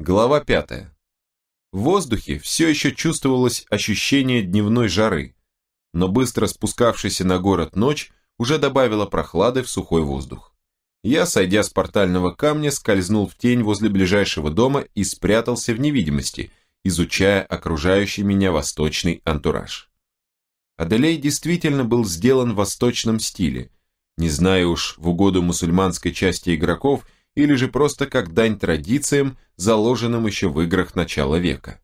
Глава 5. В воздухе все еще чувствовалось ощущение дневной жары, но быстро спускавшаяся на город ночь уже добавила прохлады в сухой воздух. Я, сойдя с портального камня, скользнул в тень возле ближайшего дома и спрятался в невидимости, изучая окружающий меня восточный антураж. Аделей действительно был сделан в восточном стиле, не знаю уж в угоду мусульманской части игроков или же просто как дань традициям, заложенным еще в играх начала века.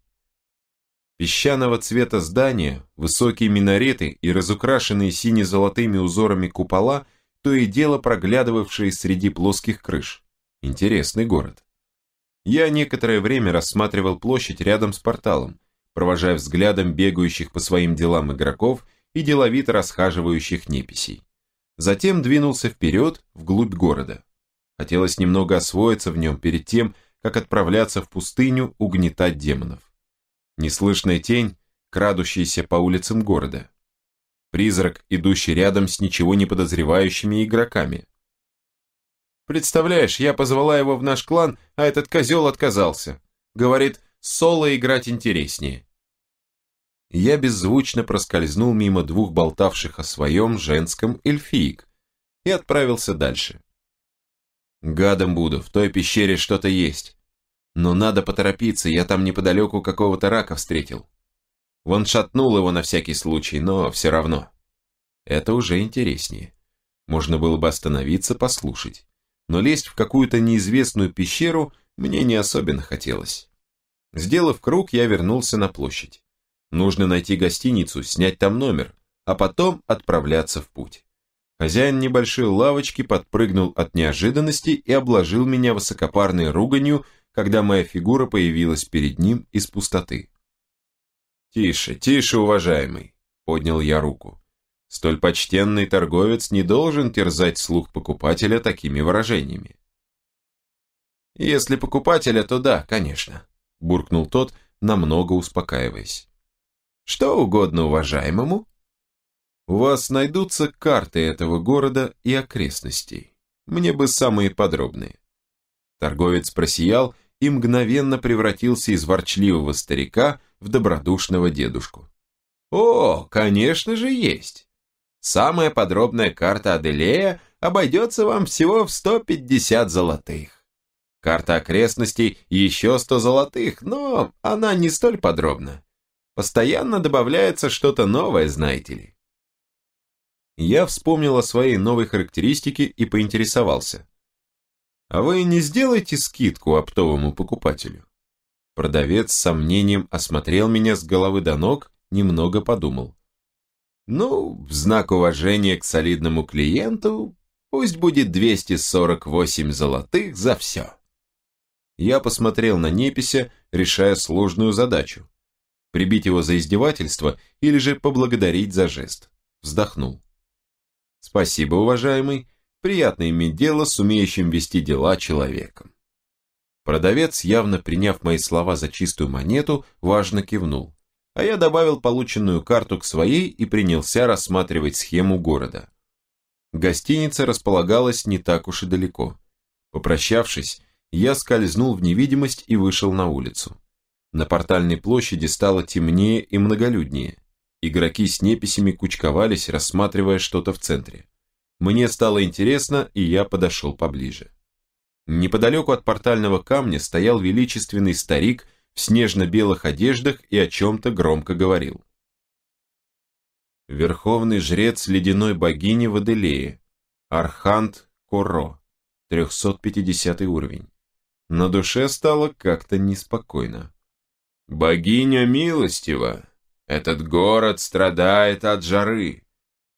Песчаного цвета здания, высокие минареты и разукрашенные сине-золотыми узорами купола, то и дело проглядывавшие среди плоских крыш. Интересный город. Я некоторое время рассматривал площадь рядом с порталом, провожая взглядом бегающих по своим делам игроков и деловито расхаживающих неписей. Затем двинулся вперед, вглубь города. Хотелось немного освоиться в нем перед тем, как отправляться в пустыню угнетать демонов. Неслышная тень, крадущаяся по улицам города. Призрак, идущий рядом с ничего не подозревающими игроками. Представляешь, я позвала его в наш клан, а этот козел отказался. Говорит, соло играть интереснее. Я беззвучно проскользнул мимо двух болтавших о своем женском эльфиек и отправился дальше. Гадом буду, в той пещере что-то есть. Но надо поторопиться, я там неподалеку какого-то рака встретил. Вон шатнул его на всякий случай, но все равно. Это уже интереснее. Можно было бы остановиться, послушать. Но лезть в какую-то неизвестную пещеру мне не особенно хотелось. Сделав круг, я вернулся на площадь. Нужно найти гостиницу, снять там номер, а потом отправляться в путь. Хозяин небольшой лавочки подпрыгнул от неожиданности и обложил меня высокопарной руганью, когда моя фигура появилась перед ним из пустоты. «Тише, тише, уважаемый!» – поднял я руку. Столь почтенный торговец не должен терзать слух покупателя такими выражениями. «Если покупателя, то да, конечно», – буркнул тот, намного успокаиваясь. «Что угодно уважаемому?» «У вас найдутся карты этого города и окрестностей. Мне бы самые подробные». Торговец просиял и мгновенно превратился из ворчливого старика в добродушного дедушку. «О, конечно же есть! Самая подробная карта Аделея обойдется вам всего в 150 золотых. Карта окрестностей еще 100 золотых, но она не столь подробна. Постоянно добавляется что-то новое, знаете ли». Я вспомнил о своей новой характеристике и поинтересовался. А вы не сделаете скидку оптовому покупателю? Продавец с сомнением осмотрел меня с головы до ног, немного подумал. Ну, в знак уважения к солидному клиенту, пусть будет 248 золотых за все. Я посмотрел на Непися, решая сложную задачу. Прибить его за издевательство или же поблагодарить за жест. Вздохнул. Спасибо, уважаемый, Приятно иметь дело с умеющим вести дела человеком. Продавец, явно приняв мои слова за чистую монету, важно кивнул, а я добавил полученную карту к своей и принялся рассматривать схему города. Гостиница располагалась не так уж и далеко. Попрощавшись, я скользнул в невидимость и вышел на улицу. На портальной площади стало темнее и многолюднее. Игроки с неписями кучковались, рассматривая что-то в центре. Мне стало интересно, и я подошел поближе. Неподалеку от портального камня стоял величественный старик в снежно-белых одеждах и о чем-то громко говорил. Верховный жрец ледяной богини Ваделеи, Архант Коро, 350 уровень. На душе стало как-то неспокойно. «Богиня милостива, этот город страдает от жары.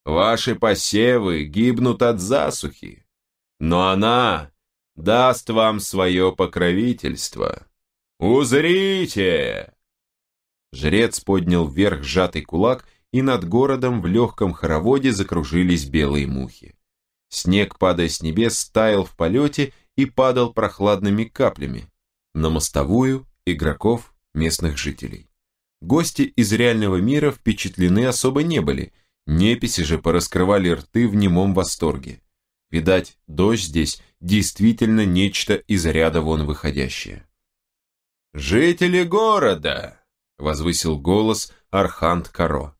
Ваши посевы гибнут от засухи, но она даст вам свое покровительство. Узрите!» Жрец поднял вверх сжатый кулак, и над городом в легком хороводе закружились белые мухи. Снег, падая с небес, стаял в полете и падал прохладными каплями на мостовую игроков местных жителей. Гости из реального мира впечатлены особо не были – Неписи же пораскрывали рты в немом восторге. Видать, дождь здесь действительно нечто из ряда вон выходящее. «Жители города!» — возвысил голос Архант Каро.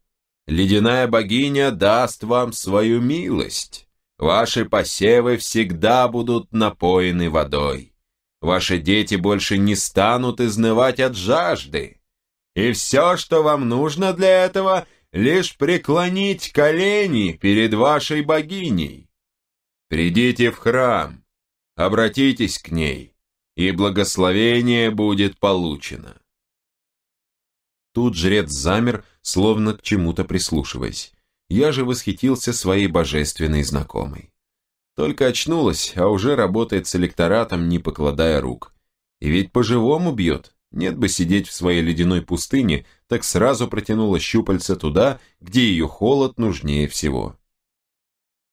«Ледяная богиня даст вам свою милость. Ваши посевы всегда будут напоены водой. Ваши дети больше не станут изнывать от жажды. И все, что вам нужно для этого, лишь преклонить колени перед вашей богиней. Придите в храм, обратитесь к ней, и благословение будет получено. Тут жрец замер, словно к чему-то прислушиваясь. Я же восхитился своей божественной знакомой. Только очнулась, а уже работает с электоратом, не покладая рук. И ведь по-живому бьет. Нет бы сидеть в своей ледяной пустыне, так сразу протянула щупальца туда, где ее холод нужнее всего.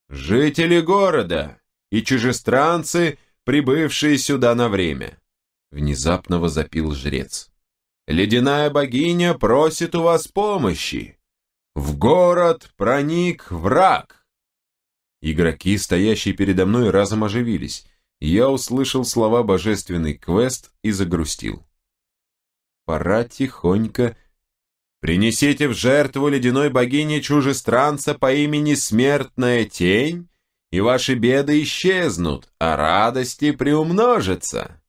«Жители города и чужестранцы, прибывшие сюда на время!» Внезапно возопил жрец. «Ледяная богиня просит у вас помощи! В город проник враг!» Игроки, стоящие передо мной, разом оживились. Я услышал слова «божественный квест» и загрустил. Пора тихонько Принесите в жертву ледяной богине чужестранца по имени Смертная Тень, и ваши беды исчезнут, а радости приумножатся.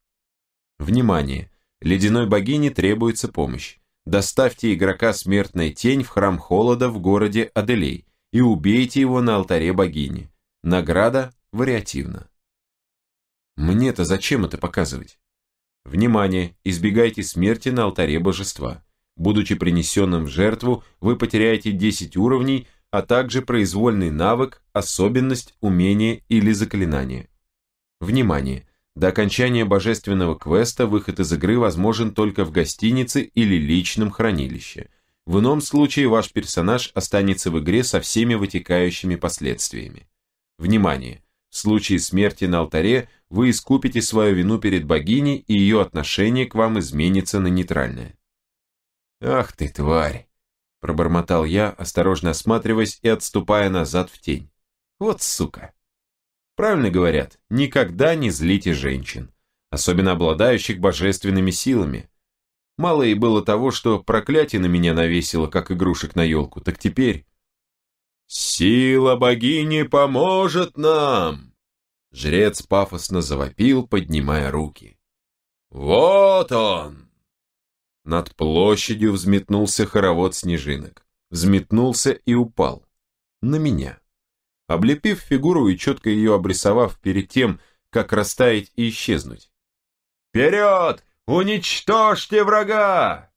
Внимание! Ледяной богине требуется помощь. Доставьте игрока Смертная Тень в храм Холода в городе Аделей и убейте его на алтаре богини. Награда вариативна. Мне-то зачем это показывать? Внимание! Избегайте смерти на алтаре божества. Будучи принесенным в жертву, вы потеряете 10 уровней, а также произвольный навык, особенность, умение или заклинание. Внимание! До окончания божественного квеста выход из игры возможен только в гостинице или личном хранилище. В ином случае ваш персонаж останется в игре со всеми вытекающими последствиями. Внимание! В случае смерти на алтаре вы искупите свою вину перед богиней и ее отношение к вам изменится на нейтральное. «Ах ты, тварь!» – пробормотал я, осторожно осматриваясь и отступая назад в тень. «Вот сука!» Правильно говорят, никогда не злите женщин, особенно обладающих божественными силами. Мало и было того, что проклятие на меня навесило, как игрушек на елку, так теперь... «Сила богини поможет нам!» Жрец пафосно завопил, поднимая руки. «Вот он!» Над площадью взметнулся хоровод снежинок. Взметнулся и упал. На меня. Облепив фигуру и четко ее обрисовав перед тем, как растаять и исчезнуть. «Вперед! Уничтожьте врага!»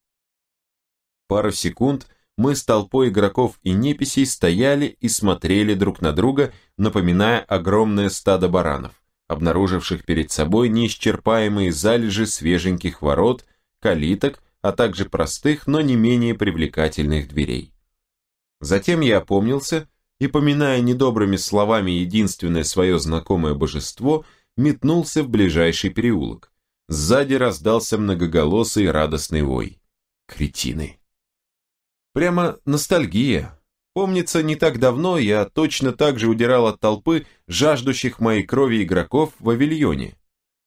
Пару секунд мы с толпой игроков и неписей стояли и смотрели друг на друга, напоминая огромное стадо баранов, обнаруживших перед собой неисчерпаемые залежи свеженьких ворот, калиток а также простых, но не менее привлекательных дверей. Затем я опомнился и, поминая недобрыми словами единственное свое знакомое божество, метнулся в ближайший переулок. Сзади раздался многоголосый радостный вой. Кретины. Прямо ностальгия. Помнится, не так давно я точно так же удирал от толпы жаждущих моей крови игроков в авильоне.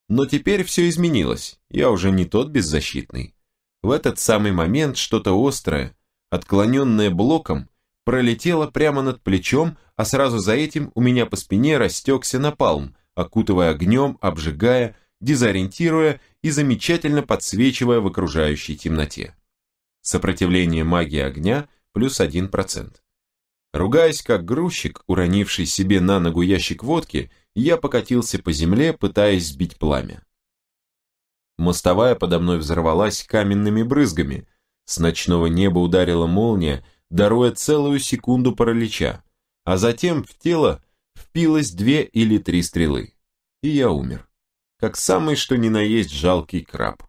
Но теперь все изменилось, я уже не тот беззащитный. В этот самый момент что-то острое, отклоненное блоком, пролетело прямо над плечом, а сразу за этим у меня по спине растекся напалм, окутывая огнем, обжигая, дезориентируя и замечательно подсвечивая в окружающей темноте. Сопротивление магии огня плюс 1%. Ругаясь как грузчик, уронивший себе на ногу ящик водки, я покатился по земле, пытаясь сбить пламя. Мостовая подо мной взорвалась каменными брызгами. С ночного неба ударила молния, даруя целую секунду паралича, а затем в тело впилось две или три стрелы. И я умер. Как самый что ни на есть жалкий краб.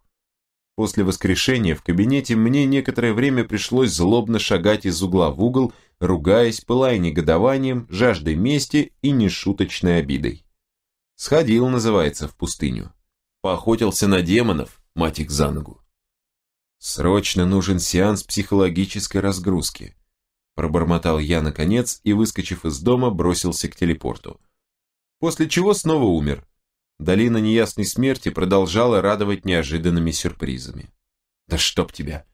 После воскрешения в кабинете мне некоторое время пришлось злобно шагать из угла в угол, ругаясь, пылая негодованием, жаждой мести и нешуточной обидой. Сходил, называется, в пустыню. Поохотился на демонов, мать их за ногу. Срочно нужен сеанс психологической разгрузки. Пробормотал я наконец и, выскочив из дома, бросился к телепорту. После чего снова умер. Долина неясной смерти продолжала радовать неожиданными сюрпризами. Да чтоб тебя.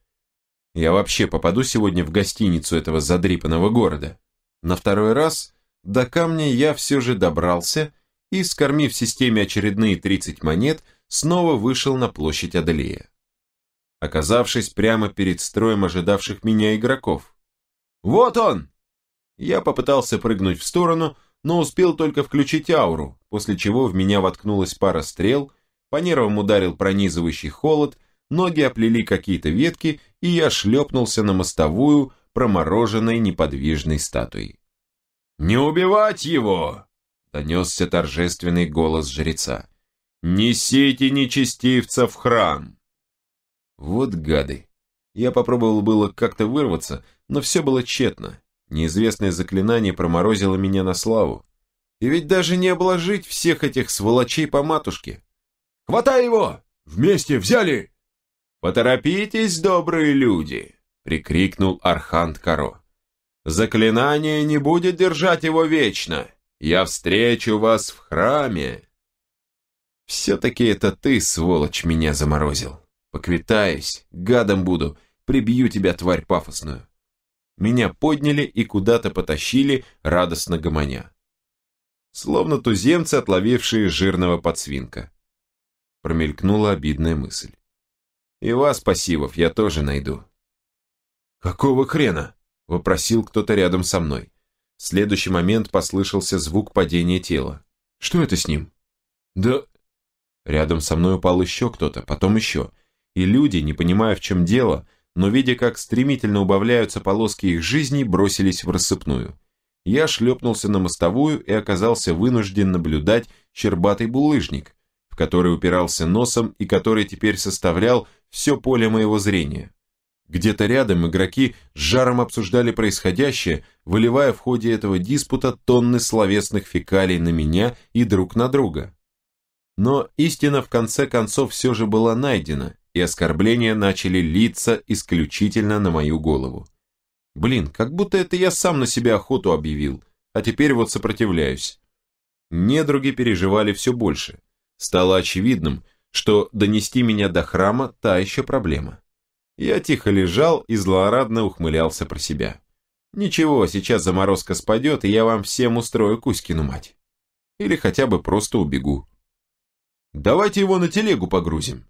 Я вообще попаду сегодня в гостиницу этого задрипанного города. На второй раз до камня я все же добрался и, скормив системе очередные 30 монет, снова вышел на площадь Аделея. Оказавшись прямо перед строем ожидавших меня игроков. «Вот он!» Я попытался прыгнуть в сторону, но успел только включить ауру, после чего в меня воткнулась пара стрел, по нервам ударил пронизывающий холод, ноги оплели какие-то ветки, и я шлепнулся на мостовую промороженной неподвижной статуей. «Не убивать его!» — донесся торжественный голос жреца. «Несите нечестивца в храм!» Вот гады. Я попробовал было как-то вырваться, но все было тщетно. Неизвестное заклинание проморозило меня на славу. И ведь даже не обложить всех этих сволочей по матушке. «Хватай его! Вместе взяли!» «Поторопитесь, добрые люди!» — прикрикнул Архант Каро. «Заклинание не будет держать его вечно! Я встречу вас в храме!» «Все-таки это ты, сволочь, меня заморозил. Поквитаюсь, гадом буду, прибью тебя, тварь пафосную!» Меня подняли и куда-то потащили, радостно гомоня. Словно туземцы, отловившие жирного подсвинка. Промелькнула обидная мысль. И вас, пассивов, я тоже найду. «Какого хрена?» – вопросил кто-то рядом со мной. В следующий момент послышался звук падения тела. «Что это с ним?» «Да...» Рядом со мной упал еще кто-то, потом еще. И люди, не понимая, в чем дело, но видя, как стремительно убавляются полоски их жизни, бросились в рассыпную. Я шлепнулся на мостовую и оказался вынужден наблюдать щербатый булыжник, в который упирался носом и который теперь составлял все поле моего зрения. Где-то рядом игроки с жаром обсуждали происходящее, выливая в ходе этого диспута тонны словесных фекалий на меня и друг на друга. Но истина в конце концов все же была найдена, и оскорбления начали литься исключительно на мою голову. Блин, как будто это я сам на себя охоту объявил, а теперь вот сопротивляюсь. Недруги переживали все больше. Стало очевидным, что донести меня до храма – та еще проблема. Я тихо лежал и злорадно ухмылялся про себя. Ничего, сейчас заморозка спадет, и я вам всем устрою Кузькину мать. Или хотя бы просто убегу. Давайте его на телегу погрузим.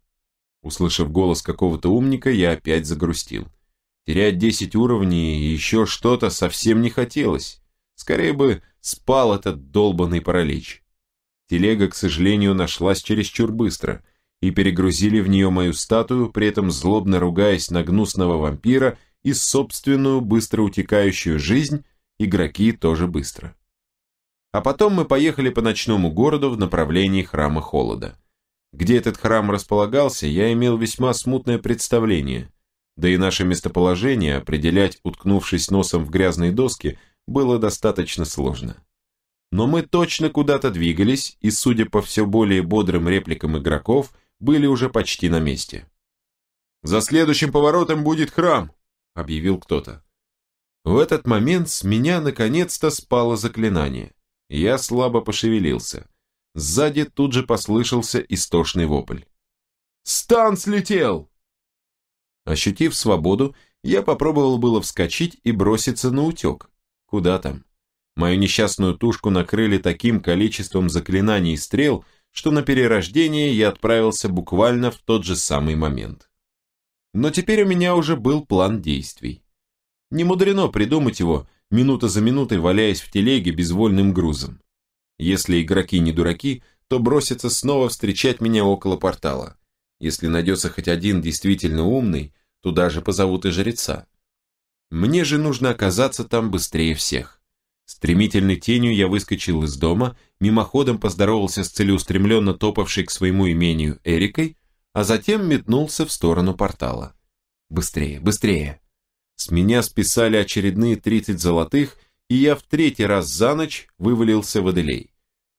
Услышав голос какого-то умника, я опять загрустил. Терять 10 уровней и еще что-то совсем не хотелось. Скорее бы спал этот долбанный паралич. Телега, к сожалению, нашлась чересчур быстро, и перегрузили в нее мою статую, при этом злобно ругаясь на гнусного вампира и собственную быстро утекающую жизнь, игроки тоже быстро. А потом мы поехали по ночному городу в направлении храма Холода. Где этот храм располагался, я имел весьма смутное представление, да и наше местоположение определять, уткнувшись носом в грязные доски, было достаточно сложно. Но мы точно куда-то двигались, и, судя по все более бодрым репликам игроков, были уже почти на месте. «За следующим поворотом будет храм», — объявил кто-то. В этот момент с меня наконец-то спало заклинание. Я слабо пошевелился. Сзади тут же послышался истошный вопль. «Стан слетел!» Ощутив свободу, я попробовал было вскочить и броситься на утек. Куда там? Мою несчастную тушку накрыли таким количеством заклинаний и стрел, что на перерождение я отправился буквально в тот же самый момент. Но теперь у меня уже был план действий. Не мудрено придумать его, минута за минутой валяясь в телеге безвольным грузом. Если игроки не дураки, то бросятся снова встречать меня около портала. Если найдется хоть один действительно умный, туда же позовут и жреца. Мне же нужно оказаться там быстрее всех. Стремительной тенью я выскочил из дома, мимоходом поздоровался с целеустремленно топавшей к своему имению Эрикой, а затем метнулся в сторону портала. Быстрее, быстрее. С меня списали очередные 30 золотых – и я в третий раз за ночь вывалился в Аделей.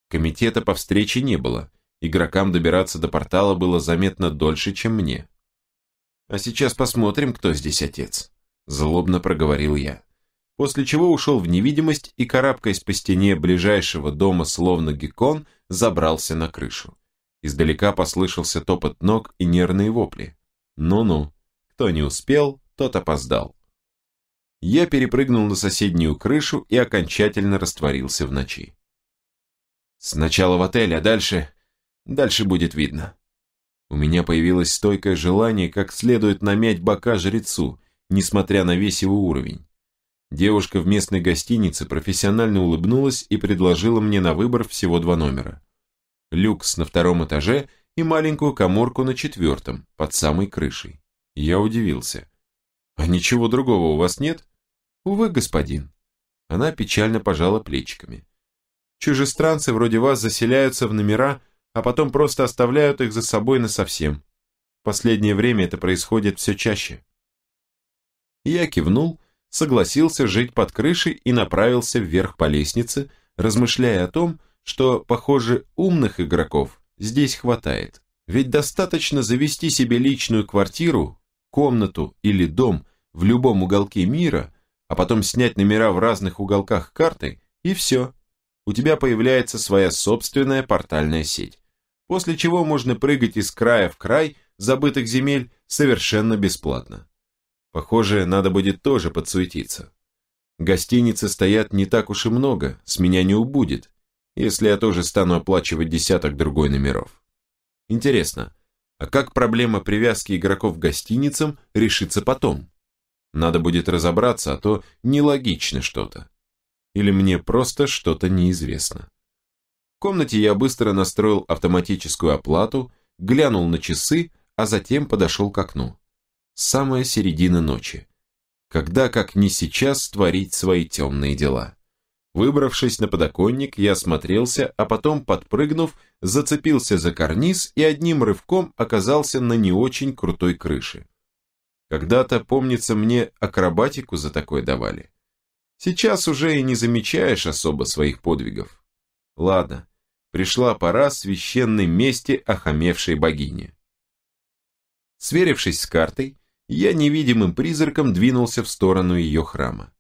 Комитета по встрече не было, игрокам добираться до портала было заметно дольше, чем мне. «А сейчас посмотрим, кто здесь отец», – злобно проговорил я. После чего ушел в невидимость и, карабкаясь по стене ближайшего дома, словно геккон, забрался на крышу. Издалека послышался топот ног и нервные вопли. Ну-ну, Кто не успел, тот опоздал. Я перепрыгнул на соседнюю крышу и окончательно растворился в ночи. Сначала в отель, а дальше... Дальше будет видно. У меня появилось стойкое желание как следует намять бока жрецу, несмотря на весь его уровень. Девушка в местной гостинице профессионально улыбнулась и предложила мне на выбор всего два номера. Люкс на втором этаже и маленькую коморку на четвертом, под самой крышей. Я удивился. «А ничего другого у вас нет?» «Увы, господин». Она печально пожала плечиками. «Чужестранцы вроде вас заселяются в номера, а потом просто оставляют их за собой насовсем. В последнее время это происходит все чаще». Я кивнул, согласился жить под крышей и направился вверх по лестнице, размышляя о том, что, похоже, умных игроков здесь хватает. Ведь достаточно завести себе личную квартиру, комнату или дом в любом уголке мира, а потом снять номера в разных уголках карты, и все. У тебя появляется своя собственная портальная сеть. После чего можно прыгать из края в край забытых земель совершенно бесплатно. Похоже, надо будет тоже подсуетиться. Гостиницы стоят не так уж и много, с меня не убудет, если я тоже стану оплачивать десяток другой номеров. Интересно, а как проблема привязки игроков к гостиницам решится потом? Надо будет разобраться, а то нелогично что-то. Или мне просто что-то неизвестно. В комнате я быстро настроил автоматическую оплату, глянул на часы, а затем подошел к окну самая середина ночи. Когда, как не сейчас, творить свои темные дела. Выбравшись на подоконник, я осмотрелся, а потом, подпрыгнув, зацепился за карниз и одним рывком оказался на не очень крутой крыше. Когда-то, помнится, мне акробатику за такое давали. Сейчас уже и не замечаешь особо своих подвигов. Ладно, пришла пора священной мести охамевшей богини. Сверившись с картой, я невидимым призраком двинулся в сторону ее храма.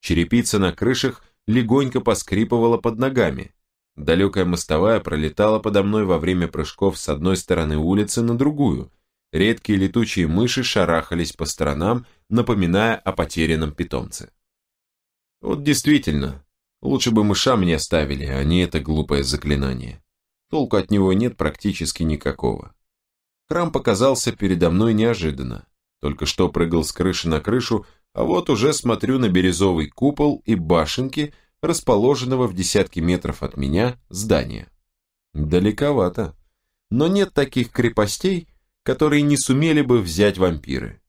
Черепица на крышах легонько поскрипывала под ногами. Далекая мостовая пролетала подо мной во время прыжков с одной стороны улицы на другую. Редкие летучие мыши шарахались по сторонам, напоминая о потерянном питомце. Вот действительно, лучше бы мыша мне оставили, а не это глупое заклинание. Толку от него нет практически никакого. Храм показался передо мной неожиданно. Только что прыгал с крыши на крышу, а вот уже смотрю на бирюзовый купол и башенки, расположенного в десятки метров от меня здания. Далековато. Но нет таких крепостей, которые не сумели бы взять вампиры.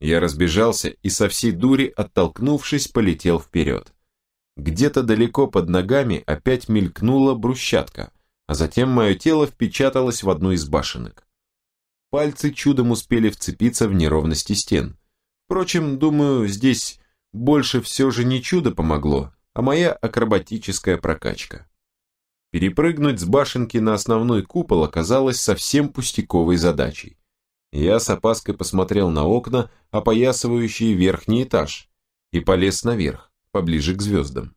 Я разбежался и со всей дури, оттолкнувшись, полетел вперед. Где-то далеко под ногами опять мелькнула брусчатка, а затем мое тело впечаталось в одну из башенок. Пальцы чудом успели вцепиться в неровности стен. Впрочем, думаю, здесь больше все же не чудо помогло, а моя акробатическая прокачка. Перепрыгнуть с башенки на основной купол оказалось совсем пустяковой задачей. Я с опаской посмотрел на окна, опоясывающие верхний этаж, и полез наверх, поближе к звездам.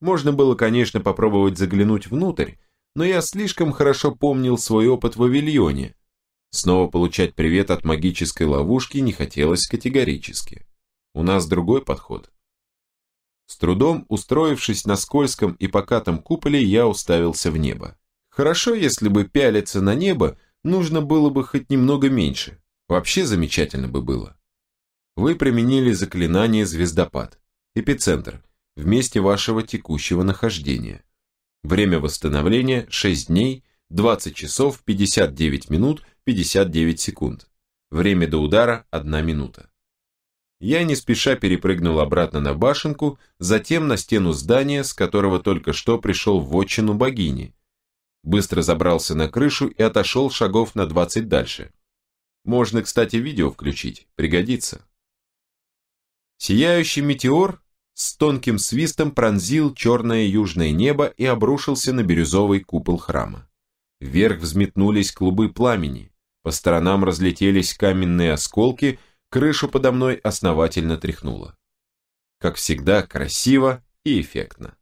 Можно было, конечно, попробовать заглянуть внутрь, но я слишком хорошо помнил свой опыт в Авильоне, Снова получать привет от магической ловушки не хотелось категорически. У нас другой подход. С трудом устроившись на скользком и покатом куполе, я уставился в небо. Хорошо, если бы пялиться на небо, нужно было бы хоть немного меньше. Вообще замечательно бы было. Вы применили заклинание «Звездопад», эпицентр, в месте вашего текущего нахождения. Время восстановления 6 дней, 20 часов 59 минут 59 секунд. Время до удара 1 минута. Я не спеша перепрыгнул обратно на башенку, затем на стену здания, с которого только что пришел в отчину богини. Быстро забрался на крышу и отошел шагов на 20 дальше. Можно, кстати, видео включить, пригодится. Сияющий метеор с тонким свистом пронзил черное южное небо и обрушился на бирюзовый купол храма. Вверх взметнулись клубы пламени, по сторонам разлетелись каменные осколки, крышу подо мной основательно тряхнуло. Как всегда, красиво и эффектно.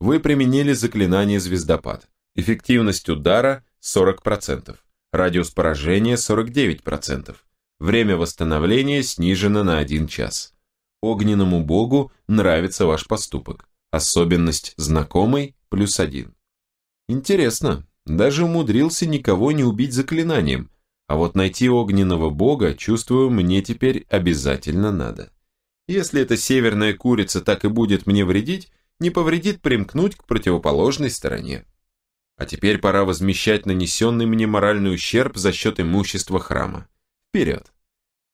Вы применили заклинание «Звездопад». Эффективность удара 40%, радиус поражения 49%, Время восстановления снижено на один час. Огненному богу нравится ваш поступок. Особенность знакомый плюс один. Интересно, даже умудрился никого не убить заклинанием, а вот найти огненного бога, чувствую, мне теперь обязательно надо. Если эта северная курица так и будет мне вредить, не повредит примкнуть к противоположной стороне. А теперь пора возмещать нанесенный мне моральный ущерб за счет имущества храма. Вперед!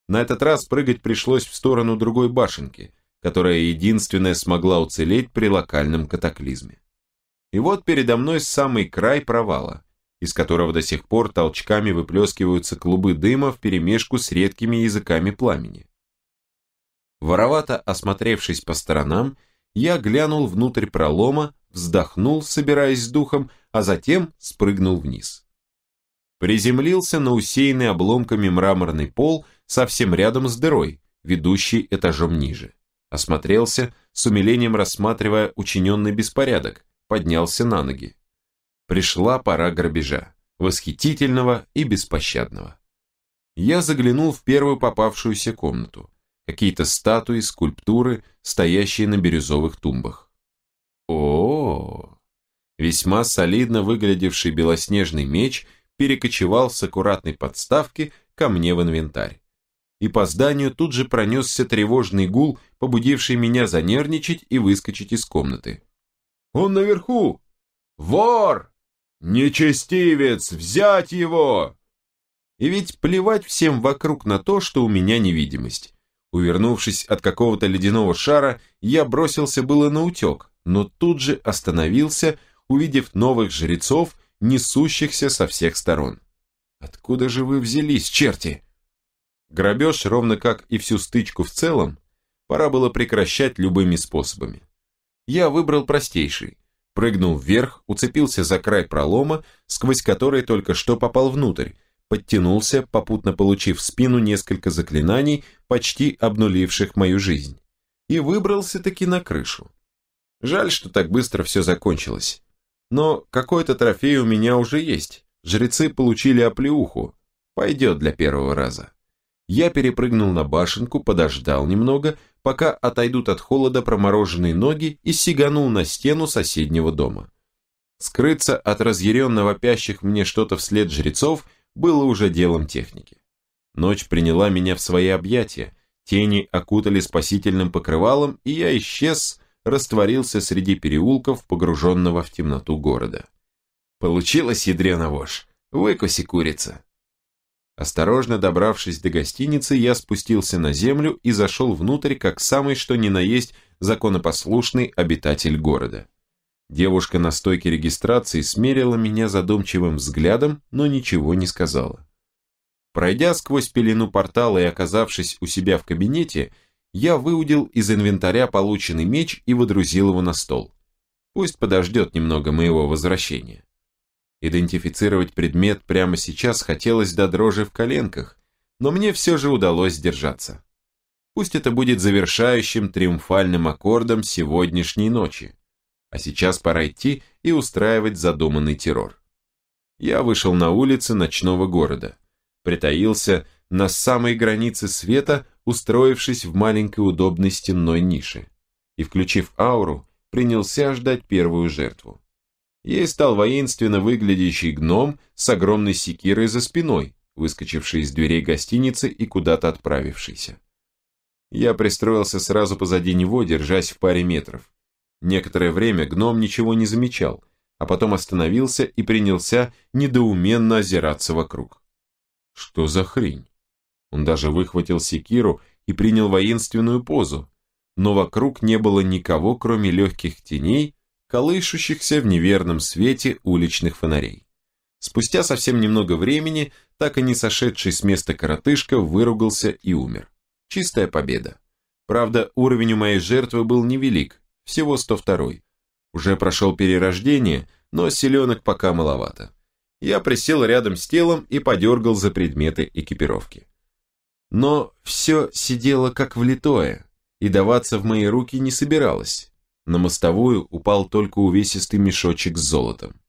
На этот раз прыгать пришлось в сторону другой башенки, которая единственная смогла уцелеть при локальном катаклизме. И вот передо мной самый край провала, из которого до сих пор толчками выплескиваются клубы дыма вперемешку с редкими языками пламени. Воровато осмотревшись по сторонам, я глянул внутрь пролома, вздохнул, собираясь с духом, а затем спрыгнул вниз. Приземлился на усеянный обломками мраморный пол совсем рядом с дырой, ведущей этажом ниже. Осмотрелся, с умилением рассматривая учиненный беспорядок, поднялся на ноги. Пришла пора грабежа, восхитительного и беспощадного. Я заглянул в первую попавшуюся комнату. Какие-то статуи, скульптуры, стоящие на бирюзовых тумбах. О, -о, -о. Весьма солидно выглядевший белоснежный меч перекочевал с аккуратной подставки ко мне в инвентарь и по зданию тут же пронесся тревожный гул, побудивший меня занервничать и выскочить из комнаты. «Он наверху! Вор! Нечестивец! Взять его!» И ведь плевать всем вокруг на то, что у меня невидимость. Увернувшись от какого-то ледяного шара, я бросился было на утек, но тут же остановился, увидев новых жрецов, несущихся со всех сторон. «Откуда же вы взялись, черти?» Грабеж, ровно как и всю стычку в целом, пора было прекращать любыми способами. Я выбрал простейший. Прыгнул вверх, уцепился за край пролома, сквозь который только что попал внутрь, подтянулся, попутно получив в спину несколько заклинаний, почти обнуливших мою жизнь, и выбрался-таки на крышу. Жаль, что так быстро все закончилось. Но какой-то трофей у меня уже есть. Жрецы получили оплеуху. Пойдет для первого раза. Я перепрыгнул на башенку, подождал немного, пока отойдут от холода промороженные ноги и сиганул на стену соседнего дома. Скрыться от разъяренно вопящих мне что-то вслед жрецов было уже делом техники. Ночь приняла меня в свои объятия, тени окутали спасительным покрывалом, и я исчез, растворился среди переулков, погруженного в темноту города. Получилось, ядрена вошь, выкуси курица. Осторожно добравшись до гостиницы, я спустился на землю и зашел внутрь, как самый что ни на есть законопослушный обитатель города. Девушка на стойке регистрации смерила меня задумчивым взглядом, но ничего не сказала. Пройдя сквозь пелену портала и оказавшись у себя в кабинете, я выудил из инвентаря полученный меч и водрузил его на стол. Пусть подождет немного моего возвращения. Идентифицировать предмет прямо сейчас хотелось до дрожи в коленках, но мне все же удалось сдержаться. Пусть это будет завершающим триумфальным аккордом сегодняшней ночи. А сейчас пора идти и устраивать задуманный террор. Я вышел на улицы ночного города, притаился на самой границе света, устроившись в маленькой удобной стенной нише, и, включив ауру, принялся ждать первую жертву. Ей стал воинственно выглядящий гном с огромной секирой за спиной, выскочивший из дверей гостиницы и куда-то отправившийся. Я пристроился сразу позади него, держась в паре метров. Некоторое время гном ничего не замечал, а потом остановился и принялся недоуменно озираться вокруг. Что за хрень? Он даже выхватил секиру и принял воинственную позу, но вокруг не было никого, кроме легких теней, колышущихся в неверном свете уличных фонарей. Спустя совсем немного времени, так и не сошедший с места коротышка выругался и умер. Чистая победа. Правда, уровень у моей жертвы был невелик, всего 102. Уже прошел перерождение, но селенок пока маловато. Я присел рядом с телом и подергал за предметы экипировки. Но все сидело как влитое, и даваться в мои руки не собиралось. На мостовую упал только увесистый мешочек с золотом.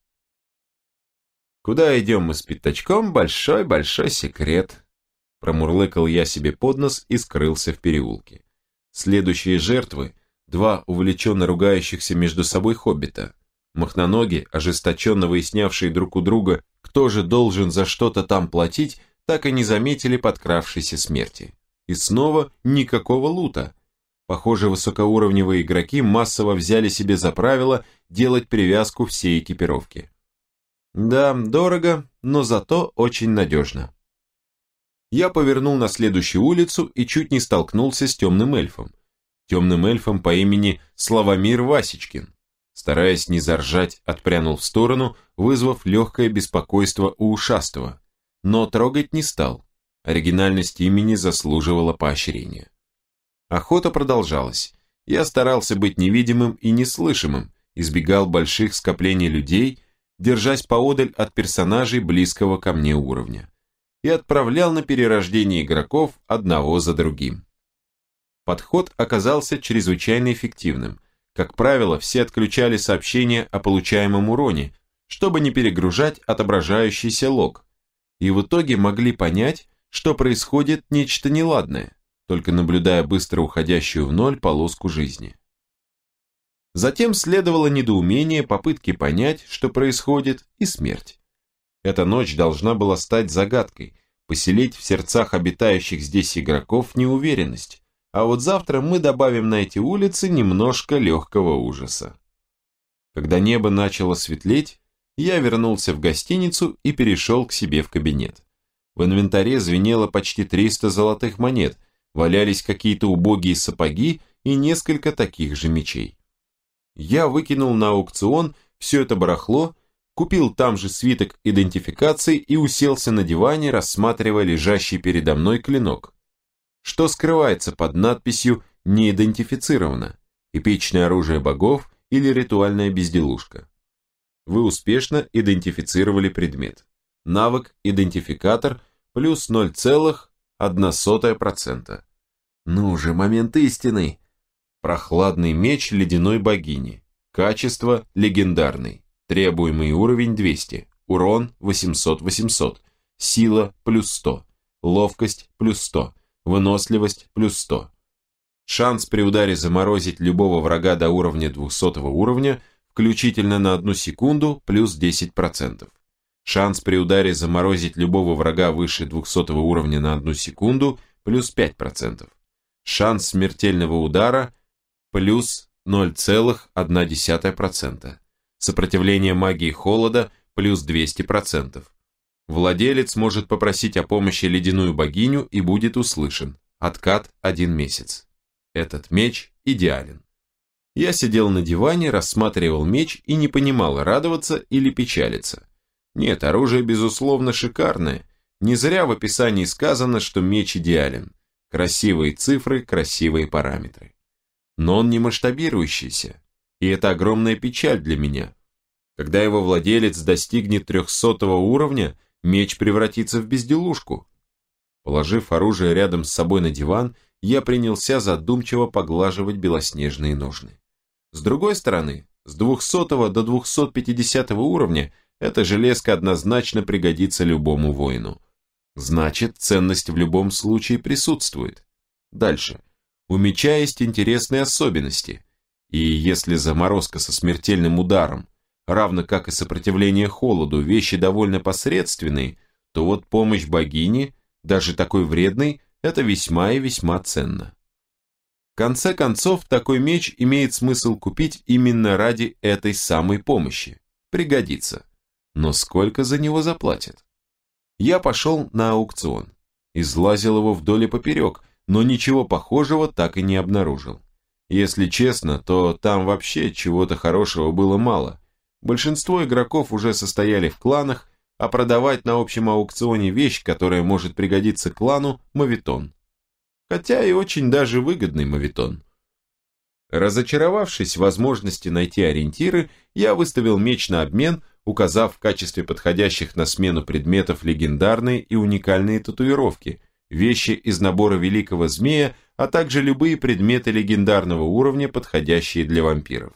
Куда идем мы с пятачком, большой-большой секрет. Промурлыкал я себе под нос и скрылся в переулке. Следующие жертвы – два увлеченно ругающихся между собой хоббита. Махноноги, ожесточенно выяснявшие друг у друга, кто же должен за что-то там платить, так и не заметили подкравшейся смерти. И снова никакого лута. Похоже, высокоуровневые игроки массово взяли себе за правило делать привязку всей экипировки. Да, дорого, но зато очень надежно. Я повернул на следующую улицу и чуть не столкнулся с темным эльфом. Темным эльфом по имени Славомир Васечкин. Стараясь не заржать, отпрянул в сторону, вызвав легкое беспокойство у ушастого. Но трогать не стал. Оригинальность имени заслуживала поощрения. Охота продолжалась. Я старался быть невидимым и неслышимым, избегал больших скоплений людей, держась поодаль от персонажей близкого ко мне уровня, и отправлял на перерождение игроков одного за другим. Подход оказался чрезвычайно эффективным. Как правило, все отключали сообщения о получаемом уроне, чтобы не перегружать отображающийся лог, и в итоге могли понять, что происходит нечто неладное, только наблюдая быстро уходящую в ноль полоску жизни. Затем следовало недоумение, попытки понять, что происходит, и смерть. Эта ночь должна была стать загадкой, поселить в сердцах обитающих здесь игроков неуверенность, а вот завтра мы добавим на эти улицы немножко легкого ужаса. Когда небо начало светлеть, я вернулся в гостиницу и перешел к себе в кабинет. В инвентаре звенело почти 300 золотых монет, валялись какие-то убогие сапоги и несколько таких же мечей я выкинул на аукцион все это барахло, купил там же свиток идентификации и уселся на диване, рассматривая лежащий передо мной клинок. Что скрывается под надписью «Не идентифицировано» – эпичное оружие богов или ритуальная безделушка. Вы успешно идентифицировали предмет. Навык «Идентификатор» плюс 0,01%. Ну же, момент истины! Прохладный меч ледяной богини. Качество легендарный. Требуемый уровень 200. Урон 800-800. Сила плюс 100. Ловкость плюс 100. Выносливость плюс 100. Шанс при ударе заморозить любого врага до уровня 200 уровня, включительно на одну секунду, плюс 10%. Шанс при ударе заморозить любого врага выше 200 уровня на одну секунду, плюс 5%. Шанс смертельного удара плюс 0,1%. Сопротивление магии холода плюс 200%. Владелец может попросить о помощи ледяную богиню и будет услышан. Откат один месяц. Этот меч идеален. Я сидел на диване, рассматривал меч и не понимал, радоваться или печалиться. Нет, оружие безусловно шикарное. Не зря в описании сказано, что меч идеален. Красивые цифры, красивые параметры но он не масштабирующийся, и это огромная печаль для меня. Когда его владелец достигнет 300 уровня, меч превратится в безделушку. Положив оружие рядом с собой на диван, я принялся задумчиво поглаживать белоснежные ножны. С другой стороны, с 200 до 250 уровня эта железка однозначно пригодится любому воину. Значит, ценность в любом случае присутствует. Дальше. У меча есть интересные особенности, и если заморозка со смертельным ударом, равно как и сопротивление холоду, вещи довольно посредственные, то вот помощь богини, даже такой вредной, это весьма и весьма ценно. Конце концов, такой меч имеет смысл купить именно ради этой самой помощи. Пригодится. Но сколько за него заплатят? Я пошел на аукцион. Излазил его вдоль и поперек, но ничего похожего так и не обнаружил. Если честно, то там вообще чего-то хорошего было мало. Большинство игроков уже состояли в кланах, а продавать на общем аукционе вещь, которая может пригодиться клану, мавитон. Хотя и очень даже выгодный мавитон. Разочаровавшись в возможности найти ориентиры, я выставил меч на обмен, указав в качестве подходящих на смену предметов легендарные и уникальные татуировки, вещи из набора Великого Змея, а также любые предметы легендарного уровня, подходящие для вампиров.